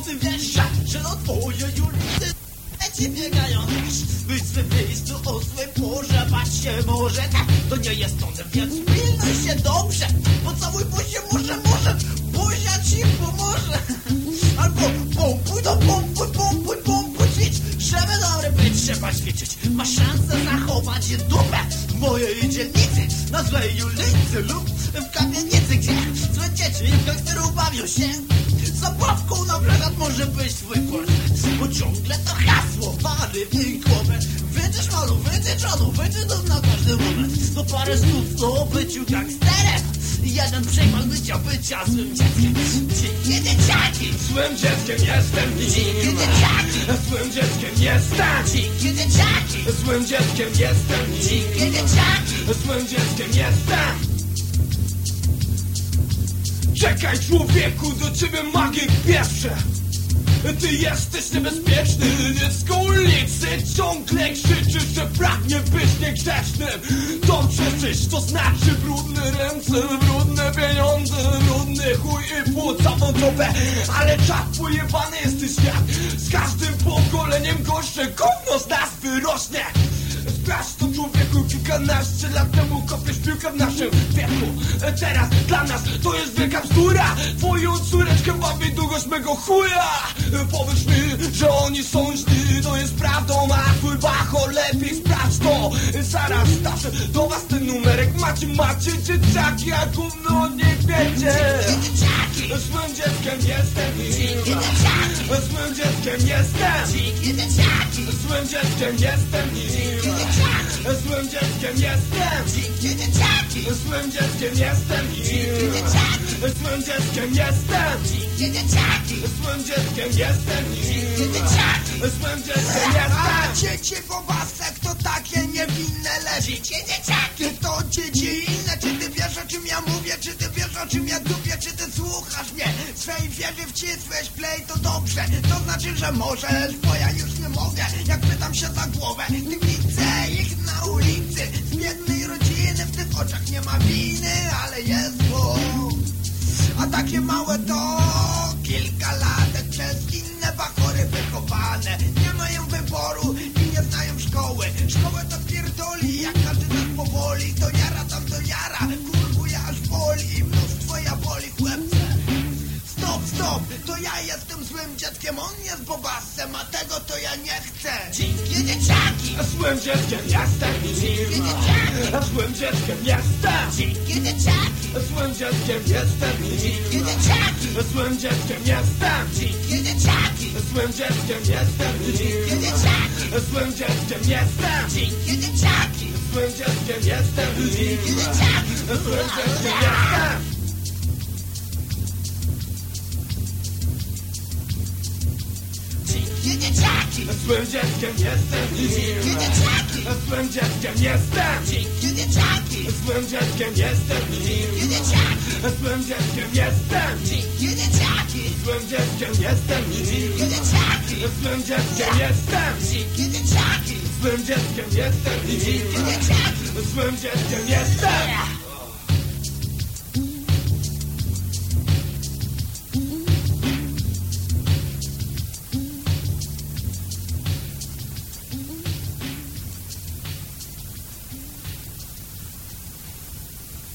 ty wiesz, że, no twoje ulicy ci biegają Być w swym miejscu o swym porze Bać się może, tak, to nie jest on Więc pilnuj się dobrze Pocałuj buzię, może, może. Buzia ci pomoże. Albo pompuj, to pompuj, pompuj, pompuj Ćwicz, żeby dobry być trzeba ćwiczyć. Masz szansę zachować dupę W mojej dzielnicy. Na złej ulicy lub w kamienicy Gdzie dzieci i gangsterów bawią się? Zabawką na przykład może być twój portret? Bo ciągle to hasło, pary winkłowe Wyjdziesz malu, wyjdziesz dom na każdy moment. To parę słów o byciu gangsterem. Jeden przykład bycia, bycia złym dzieckiem. Dzikie dzieciaki Złym dzieckiem jestem Dzikie nim dzieciaki Złym dzieckiem jestem. Dzikie dzieciaki Złym dzieckiem jestem nim Dzikie dzieciaki Złym dzieckiem jestem Czekaj człowieku, do ciebie magię pierwsze. Ty jesteś niebezpieczny, dziecko ulicy Ciągle krzyczysz, że pragnie być niegrzecznym To przecież to znaczy brudne ręce, brudne pieniądze Brudny chuj i płuca wątrobe Ale czas pojebany jesteś jak Z każdym pokoleniem gorsze naszym wieku. Teraz dla nas to jest wielka bzdura. Twoją córeczkę bawi długość mego chuja. Powiedz mi, że oni są źli, to jest prawdą A twój bacho lepiej sprawdź to. Zaraz zawsze do was ten numerek Macie, macie dzieciaki, a gówno nie wiecie. Złym dzieckiem jestem dzieciaki Złym dzieckiem jestem. Złym dzieckiem jestem dzieciaki Złym dzieckiem jestem. Dzikie dzieciaki Złym dzieckiem jestem. Dzikie dzieciaki Złym dzieckiem jestem. Dzikie dzieciaki Złym dzieckiem jestem. Dzikie dzieciaki Złym dzieckiem jestem. Dzieci po wasek to takie niewinne lecz Dzikie dzieciaki to dzieci inne Czy ty wiesz o czym ja mówię, czy ty wiesz o czym ja dupię? Czy ty słuchasz mnie, swej wieży wcisłeś play to dobrze. To znaczy, że możesz, bo ja już nie mogę. Jak pytam się za głowę, widzę ich ulicy. Z biednej rodziny, w tych oczach nie ma winy, ale jest bo A takie małe to kilka latek przez inne bachory wychowane Nie mają wyboru i nie znają szkoły. Szkołę to pierdoli, jak każdy nas powoli. To jara tam to jara, kurwuje aż boli. Mnóstwo ja boli chłopce. Stop, stop, to ja jestem złym dzieckiem On jest bobasem, a tego to ja nie chcę. Dzikie dzieciaki. Złym dzieckiem jestem Złym dzieckiem jestem. Dzikie dzieciaki. Złym dzieckiem jestem Dzikie dzieciaki. Złym dzieckiem jestem. Dzikie dzieciaki. Złym dzieckiem jestem Dzikie dzieciaki. Złym dzieckiem jestem. Dzikie dzieciaki. Złym dzieckiem jestem Dzikie dzieciaki. Złym dzieckiem jestem dzieciaki Złym dzieckiem jestem. Dzikie dzieciaki Złym dzieckiem jestem. Dzikie dzieciaki Złym dzieckiem jestem. Dzikie dzieciaki Złym dzieckiem jestem. Dzikie dzieciaki Złym dzieckiem jestem. Dzikie dzieciaki Złym dzieckiem jestem. Dzikie dzieciaki Złym dzieckiem jestem. Dzikie dzieciaki Złym dzieckiem jestem